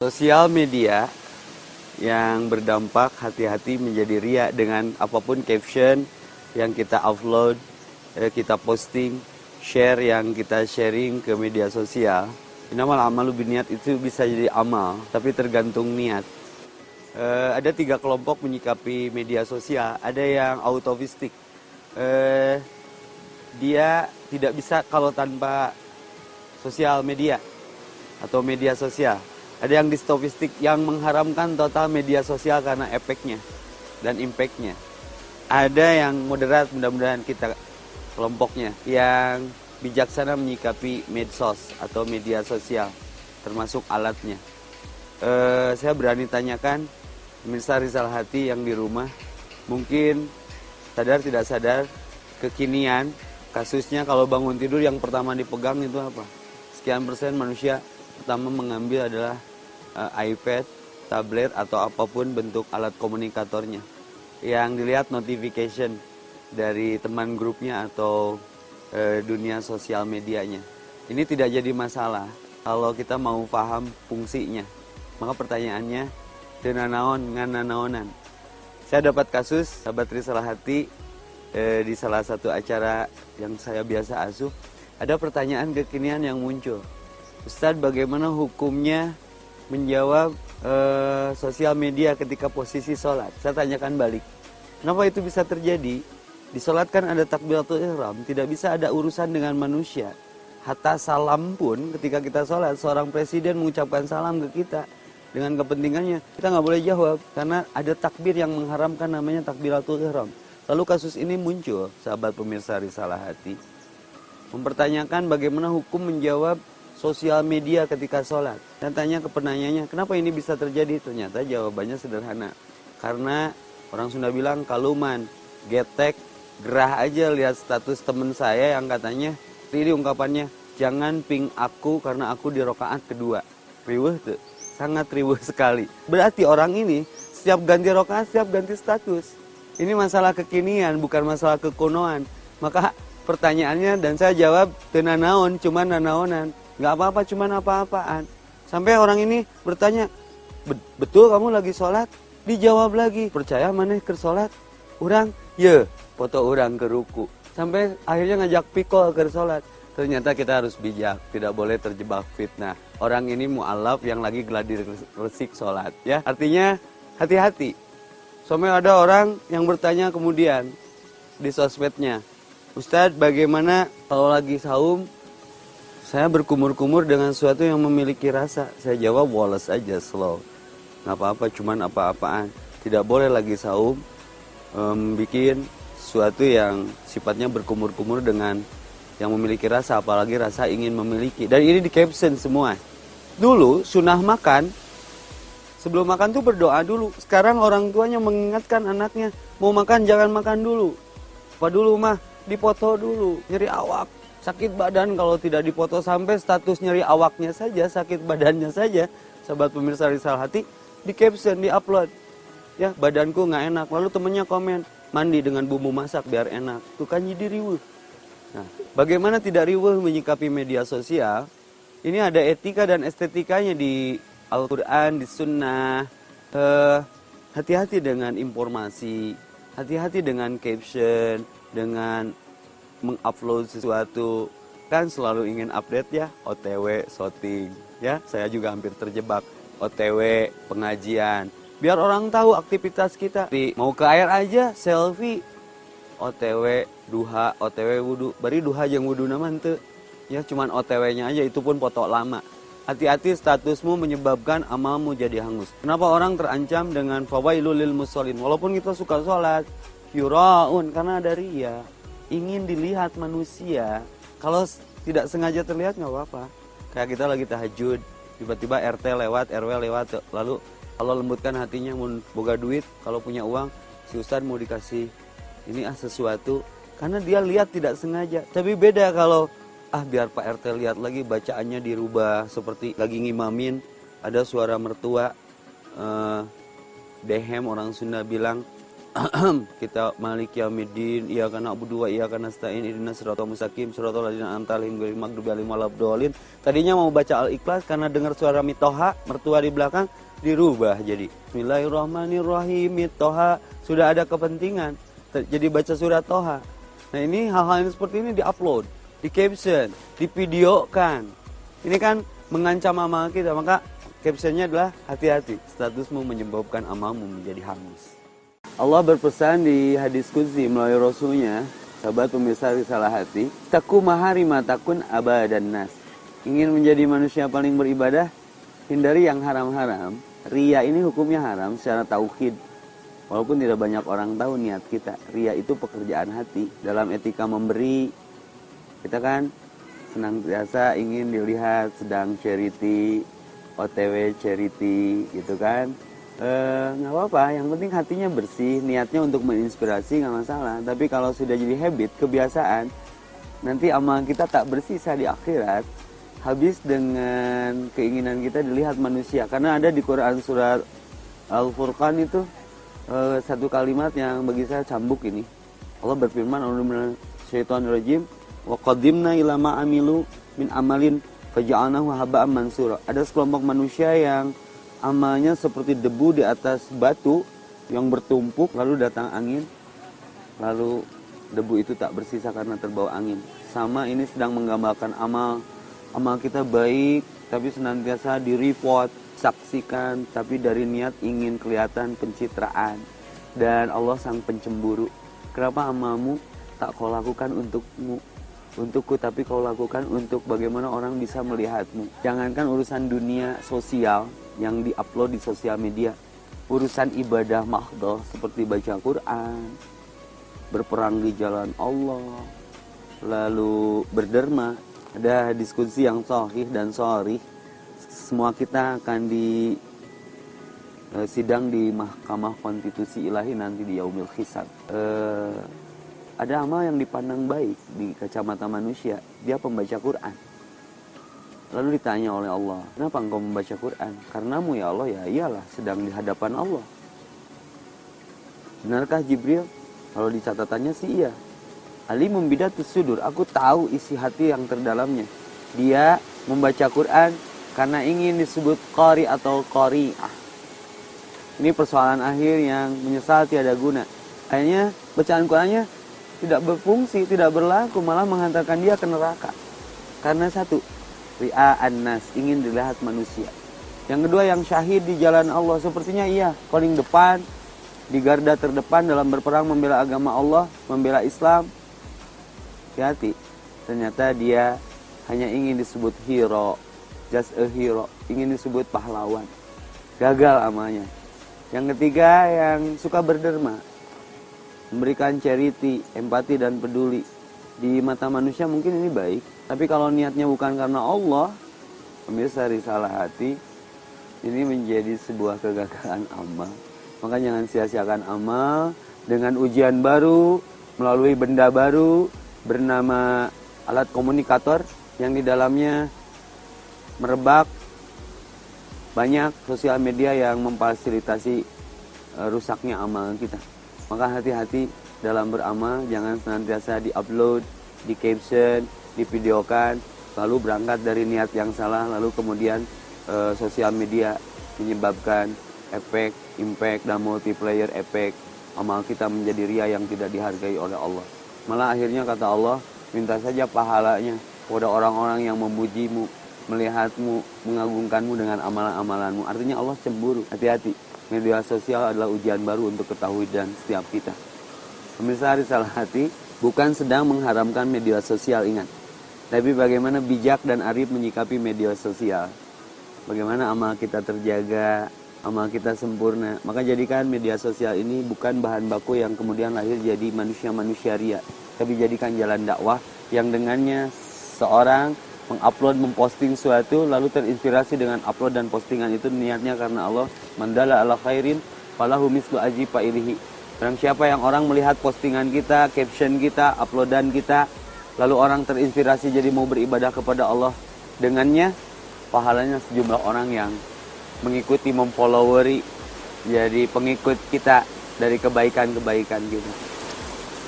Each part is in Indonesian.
Sosial media yang berdampak hati-hati menjadi ria dengan apa pun caption yang kita upload, eh, kita posting, share yang kita sharing ke media sosial. Inamal amalu biniat itu bisa jadi amal, tapi tergantung niat. Eh, ada tiga kelompok menyikapi media sosial. Ada yang autovistik. Eh, dia tidak bisa kalau tanpa sosial media atau media sosial ada yang distofistik yang mengharamkan total media sosial karena efeknya dan impactnya. Ada yang moderat mudah-mudahan kita kelompoknya yang bijaksana menyikapi medsos atau media sosial termasuk alatnya. E, saya berani tanyakan pemirsa Rizal Hati yang di rumah mungkin sadar tidak sadar kekinian kasusnya kalau bangun tidur yang pertama dipegang itu apa? Sekian persen manusia pertama mengambil adalah iPad, tablet atau apa pun bentuk alat komunikatornya. Yang dilihat notification dari teman grupnya atau uh, dunia sosial medianya. Ini tidak jadi masalah kalau kita mau paham fungsinya. Maka pertanyaannya, denanaon ngananaonan. Saya dapat kasus sahabat Risalah Hati eh, di salah satu acara yang saya biasa asuh. Ada pertanyaan kekinian yang muncul. Ustadz bagaimana hukumnya menjawab uh, sosial media ketika posisi sholat. Saya tanyakan balik, kenapa itu bisa terjadi? Di sholat kan ada takbiratul ihram, tidak bisa ada urusan dengan manusia. Hatta salam pun ketika kita sholat, seorang presiden mengucapkan salam ke kita dengan kepentingannya, kita nggak boleh jawab karena ada takbir yang mengharamkan namanya takbiratul ihram. Lalu kasus ini muncul, sahabat pemirsa Risalah Hati, mempertanyakan bagaimana hukum menjawab sosial media ketika sholat. Dan tanya ke penanyanya, kenapa ini bisa terjadi? Ternyata jawabannya sederhana. Karena orang Sunda bilang kaluman, getek, gerah aja lihat status temen saya yang katanya, ini ungkapannya, jangan ping aku karena aku di rokaat kedua. Riweh tuh, sangat riweh sekali. Berarti orang ini setiap ganti rokaat, setiap ganti status. Ini masalah kekinian, bukan masalah kekunoan. Maka pertanyaannya dan saya jawab tenanaon, cuman nanaonan nggak apa-apa cuman apa-apaan. Sampai orang ini bertanya betul kamu lagi sholat? Dijawab lagi percaya mana ke sholat? Orang ya foto orang ke ruku. Sampai akhirnya ngajak pikol ke sholat. Ternyata kita harus bijak tidak boleh terjebak fitnah. Orang ini mualaf yang lagi gladi resik sholat ya. Artinya hati-hati. Sampai ada orang yang bertanya kemudian di sosmednya, Ustadz bagaimana kalau lagi saum saya berkumur-kumur dengan sesuatu yang memiliki rasa. Saya jawab wallace aja, slow. Nggak apa-apa, cuman apa-apaan. Tidak boleh lagi saum um, bikin sesuatu yang sifatnya berkumur-kumur dengan yang memiliki rasa, apalagi rasa ingin memiliki. Dan ini di caption semua. Dulu sunnah makan, sebelum makan tuh berdoa dulu. Sekarang orang tuanya mengingatkan anaknya, mau makan jangan makan dulu. Apa dulu mah? Dipoto dulu, nyeri awak sakit badan kalau tidak dipoto sampai status nyeri awaknya saja, sakit badannya saja, sahabat pemirsa risal hati, di caption, di upload. Ya, badanku nggak enak. Lalu temennya komen, mandi dengan bumbu masak biar enak. Tuh kan jadi riwuh. Nah, bagaimana tidak riwuh menyikapi media sosial? Ini ada etika dan estetikanya di Al-Quran, di Sunnah. Eh, hati-hati dengan informasi, hati-hati dengan caption, dengan mengupload sesuatu kan selalu ingin update ya OTW shooting ya. Saya juga hampir terjebak OTW pengajian. Biar orang tahu aktivitas kita. Mau ke air aja selfie. OTW duha OTW wudhu bari duha yang wudhu naman tuh ya cuman OTW-nya aja itu pun foto lama. Hati-hati statusmu menyebabkan amalmu jadi hangus. Kenapa orang terancam dengan fawailul lil musallin? Walaupun kita suka sholat. Yuraun karena ada ria ingin dilihat manusia kalau tidak sengaja terlihat nggak apa-apa. Kayak kita lagi tahajud tiba-tiba RT lewat RW lewat lalu kalau lembutkan hatinya mau boga duit kalau punya uang si Ustadz mau dikasih ini ah sesuatu. Karena dia lihat tidak sengaja. Tapi beda kalau ah biar Pak RT lihat lagi bacaannya dirubah seperti lagi ngimamin ada suara mertua eh, dehem orang Sunda bilang kita Malik Yaumiddin iya karena Abu Dua iya karena Stain Idina Siratul Mustaqim Siratul Ladina Antalim Ghairil Maghdubi Alaihim Waladdallin tadinya mau baca Al-Ikhlas karena dengar suara Mitoha mertua di belakang dirubah jadi. Bismillahirrahmanirrahim Mitoha. Sudah ada kepentingan jadi baca surat Toha. Nah ini hal-hal yang seperti ini diupload di caption divideokan. Ini kan mengancam amal kita maka captionnya adalah hati-hati. Statusmu menyebabkan amalmu menjadi hangus Allah berpesan di hadis kudsi melalui rasulnya, sahabat pemirsa risalah hati, taku mahari matakun dan nas. Ingin menjadi manusia paling beribadah, hindari yang haram-haram. Ria ini hukumnya haram secara tauhid. Walaupun tidak banyak orang tahu niat kita. Ria itu pekerjaan hati. Dalam etika memberi, kita kan senang biasa ingin dilihat sedang charity, OTW charity gitu kan Eh, nggak apa-apa. Yang penting hatinya bersih niatnya untuk menginspirasi nggak masalah. Tapi kalau sudah jadi habit kebiasaan nanti amal kita tak bersisa di akhirat habis dengan keinginan kita dilihat manusia. Karena ada di Quran surat Al-Furqan itu uh, satu kalimat yang bagi saya cambuk ini. Allah berfirman syaitan rajim. Wa qadimna ila amilu min amalin faja'alnahu haba'an mansura. Ada sekelompok manusia yang amalnya seperti debu di atas batu yang bertumpuk lalu datang angin. Lalu debu itu tak bersisa karena terbawa angin. Sama ini sedang menggambarkan amal. Amal kita baik tapi senantiasa di report saksikan tapi dari niat ingin kelihatan pencitraan. Dan Allah sang pencemburu. Kenapa amalmu tak kau lakukan untukmu untukku tapi kau lakukan untuk bagaimana orang bisa melihatmu. Jangankan urusan dunia sosial yang diupload di sosial media urusan ibadah mahdoh seperti baca Quran berperang di jalan Allah lalu berderma ada diskusi yang sahih dan sorry semua kita akan di uh, sidang di Mahkamah Konstitusi Ilahi nanti di Yaumil Hisab. Uh, ada amal yang dipandang baik di kacamata manusia dia pembaca Quran Lalu ditanya oleh Allah, kenapa engkau membaca Quran? Karenamu ya Allah, ya iyalah sedang di hadapan Allah. Benarkah Jibril? Kalau di catatannya sih iya. Ali membidatus sudur, aku tahu isi hati yang terdalamnya. Dia membaca Quran karena ingin disebut qari atau qari'ah. Ini persoalan akhir yang menyesal tiada guna. Akhirnya bacaan Qurannya tidak berfungsi, tidak berlaku, malah menghantarkan dia ke neraka. Karena satu, Ria Anas ingin dilihat manusia. Yang kedua yang syahid di jalan Allah sepertinya iya paling depan di garda terdepan dalam berperang membela agama Allah, membela Islam. Hati-hati. Ternyata dia hanya ingin disebut hero, just a hero, ingin disebut pahlawan. Gagal amalnya. Yang ketiga yang suka berderma, memberikan charity, empati dan peduli. Di mata manusia mungkin ini baik, tapi kalau niatnya bukan karena Allah, pemirsa risalah hati, ini menjadi sebuah kegagalan amal. Maka jangan sia-siakan amal dengan ujian baru, melalui benda baru, bernama alat komunikator yang di dalamnya merebak banyak sosial media yang memfasilitasi uh, rusaknya amal kita. Maka hati-hati dalam beramal, jangan senantiasa di-upload, di caption, divideokan lalu berangkat dari niat yang salah lalu kemudian e, sosial media menyebabkan efek, impact dan multiplayer efek amal kita menjadi ria yang tidak dihargai oleh Allah. Malah akhirnya kata Allah, minta saja pahalanya kepada orang-orang yang memujimu, melihatmu, mengagungkanmu dengan amalan-amalanmu. Artinya Allah cemburu. Hati-hati. Media sosial adalah ujian baru untuk ketahui dan setiap kita. Pemirsa salah hati bukan sedang mengharamkan media sosial ingat tapi bagaimana bijak dan arif menyikapi media sosial. Bagaimana amal kita terjaga, amal kita sempurna. Maka jadikan media sosial ini bukan bahan baku yang kemudian lahir jadi manusia-manusia ria. Tapi jadikan jalan dakwah yang dengannya seorang mengupload, memposting suatu lalu terinspirasi dengan upload dan postingan itu niatnya karena Allah mandala ala khairin falahu mislu aji ilihi. Barang siapa yang orang melihat postingan kita, caption kita, uploadan kita, lalu orang terinspirasi jadi mau beribadah kepada Allah dengannya pahalanya sejumlah orang yang mengikuti memfolloweri jadi pengikut kita dari kebaikan-kebaikan kita.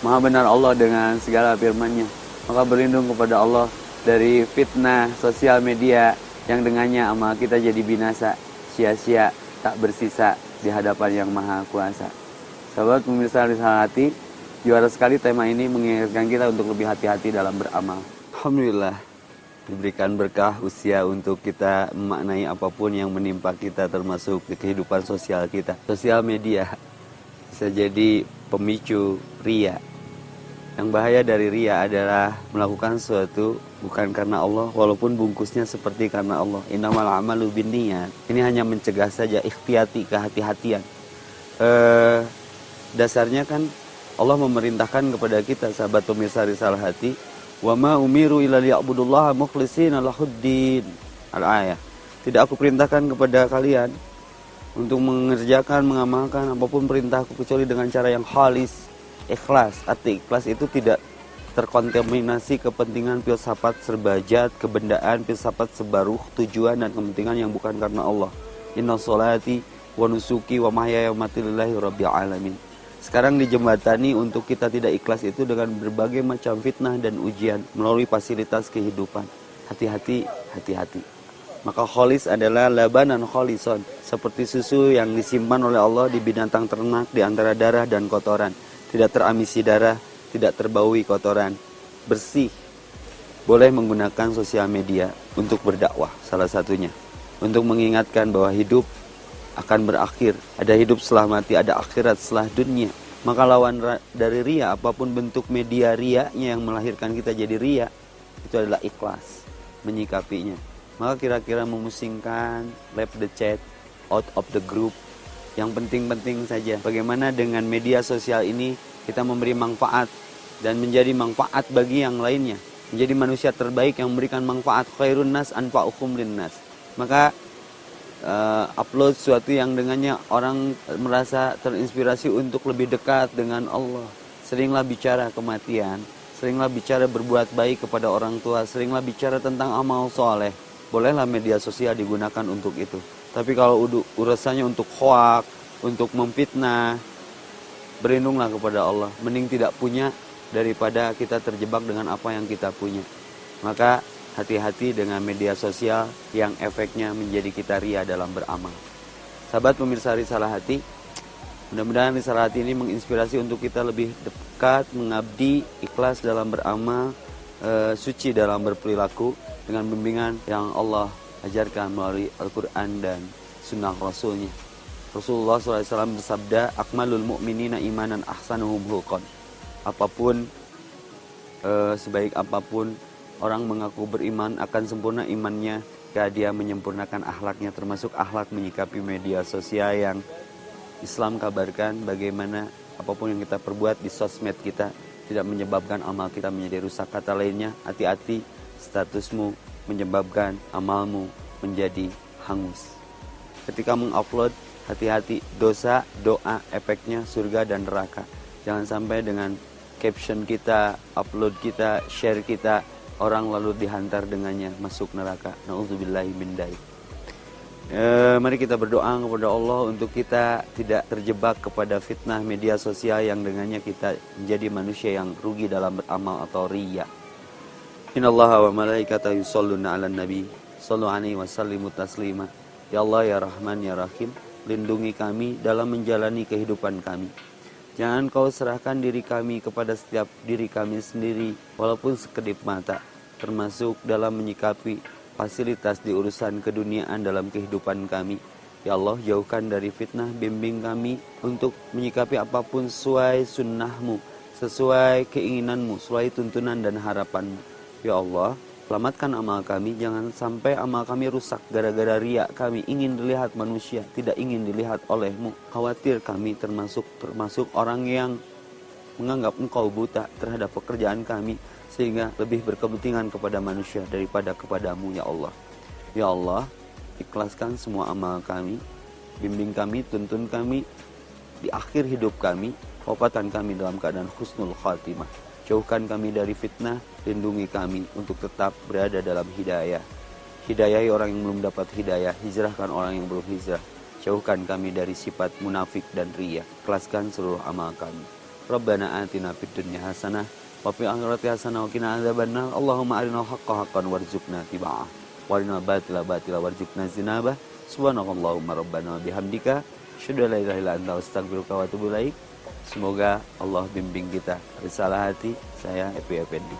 Maha benar Allah dengan segala firman-Nya. Maka berlindung kepada Allah dari fitnah sosial media yang dengannya amal kita jadi binasa, sia-sia, tak bersisa di hadapan yang maha kuasa. Sahabat pemirsa Risal Hati, juara sekali tema ini mengingatkan kita untuk lebih hati-hati dalam beramal. Alhamdulillah, diberikan berkah usia untuk kita memaknai apa pun yang menimpa kita termasuk di kehidupan sosial kita. Sosial media bisa jadi pemicu ria. Yang bahaya dari ria adalah melakukan sesuatu bukan karena Allah walaupun bungkusnya seperti karena Allah. Innamal amalu binniyat. Ini hanya mencegah saja ikhtiyati kehati-hatian. Eh dasarnya kan Allah memerintahkan kepada kita sahabat pemirsa risalah hati wa ma umiru illa liya'budullaha mukhlishina lahuddin al ayah tidak aku perintahkan kepada kalian untuk mengerjakan mengamalkan apa pun perintahku kecuali dengan cara yang halis ikhlas arti ikhlas itu tidak terkontaminasi kepentingan filsafat serbajat kebendaan filsafat sebaruh tujuan dan kepentingan yang bukan karena Allah inna solati wa nusuki wa mahyaya rabbil alamin sekarang dijembatani untuk kita tidak ikhlas itu dengan berbagai macam fitnah dan ujian melalui fasilitas kehidupan. Hati-hati, hati-hati. Maka kholis adalah labanan kholison. Seperti susu yang disimpan oleh Allah di binatang ternak di antara darah dan kotoran. Tidak teramisi darah, tidak terbaui kotoran. Bersih. Boleh menggunakan sosial media untuk berdakwah salah satunya. Untuk mengingatkan bahwa hidup akan berakhir. Ada hidup setelah mati, ada akhirat setelah dunia. Maka lawan dari ria, apa pun bentuk media riaknya yang melahirkan kita jadi ria, itu adalah ikhlas menyikapinya. Maka kira-kira memusingkan, left the chat, out of the group. Yang penting-penting saja, bagaimana dengan media sosial ini kita memberi manfaat dan menjadi manfaat bagi yang lainnya. Menjadi manusia terbaik yang memberikan manfaat khairun nas anfa'ukum linnas. Maka uh, upload sesuatu yang dengannya orang merasa terinspirasi untuk lebih dekat dengan Allah. Seringlah bicara kematian, seringlah bicara berbuat baik kepada orang tua, seringlah bicara tentang amal soleh. Bolehlah media sosial digunakan untuk itu. Tapi kalau urusannya untuk hoak, untuk memfitnah, berlindunglah kepada Allah. Mending tidak punya daripada kita terjebak dengan apa yang kita punya. Maka hati-hati dengan media sosial yang efeknya menjadi kita ria dalam beramal. Sahabat pemirsa Risalah Hati, mudah-mudahan Risalah Hati ini menginspirasi untuk kita lebih dekat, mengabdi, ikhlas dalam beramal, e, suci dalam berperilaku dengan bimbingan yang Allah ajarkan melalui Al-Quran dan Sunnah Rasulnya. Rasulullah SAW bersabda, Akmalul mu'minina imanan ahsanuhum hulqan. Apa pun, e, sebaik apa pun Orang mengaku beriman akan sempurna imannya jika dia menyempurnakan akhlaknya termasuk akhlak menyikapi media sosial yang Islam kabarkan bagaimana apa pun yang kita perbuat di sosmed kita tidak menyebabkan amal kita menjadi rusak. Kata lainnya, hati-hati statusmu menyebabkan amalmu menjadi hangus. Ketika mengupload, hati-hati dosa, doa, efeknya surga dan neraka. Jangan sampai dengan caption kita, upload kita, share kita orang lalu dihantar dengannya masuk neraka. Nauzubillahi min E, mari kita berdoa kepada Allah untuk kita tidak terjebak kepada fitnah media sosial yang dengannya kita menjadi manusia yang rugi dalam beramal atau riya. Innallaha wa malaikatahu yusholluna 'alan nabi sallu alaihi wa taslima. Ya Allah ya Rahman ya Rahim, lindungi kami dalam menjalani kehidupan kami. Jangan kau serahkan diri kami kepada setiap diri kami sendiri walaupun sekedip mata termasuk dalam menyikapi fasilitas di urusan keduniaan dalam kehidupan kami. Ya Allah, jauhkan dari fitnah, bimbing kami untuk menyikapi apa pun sesuai sunnahmu, sesuai keinginanmu, sesuai tuntunan dan harapanmu. Ya Allah, selamatkan amal kami, jangan sampai amal kami rusak gara-gara riak kami ingin dilihat manusia, tidak ingin dilihat olehmu. Khawatir kami termasuk termasuk orang yang menganggap engkau buta terhadap pekerjaan kami sehingga lebih berkepentingan kepada manusia daripada kepadamu ya Allah. Ya Allah, ikhlaskan semua amal kami, bimbing kami, tuntun kami di akhir hidup kami, wafatan kami dalam keadaan husnul khatimah. Jauhkan kami dari fitnah, lindungi kami untuk tetap berada dalam hidayah. Hidayahi orang yang belum dapat hidayah, hijrahkan orang yang belum hijrah. Jauhkan kami dari sifat munafik dan riya. Kelaskan seluruh amal kami. Rabbana atina fid dunya hasanah wa fil akhirati hasanah wa qina adzabannar. Allahumma arinal haqqa haqqan warzuqna tiba'ah. Wa arinal batila batila warzuqna zinabah. Subhanakallahumma rabbana bihamdika asyhadu la ilaha illa anta astaghfiruka wa atubu ilaik. Semoga Allah bimbing kita. Risalah hati saya Epi Effendi.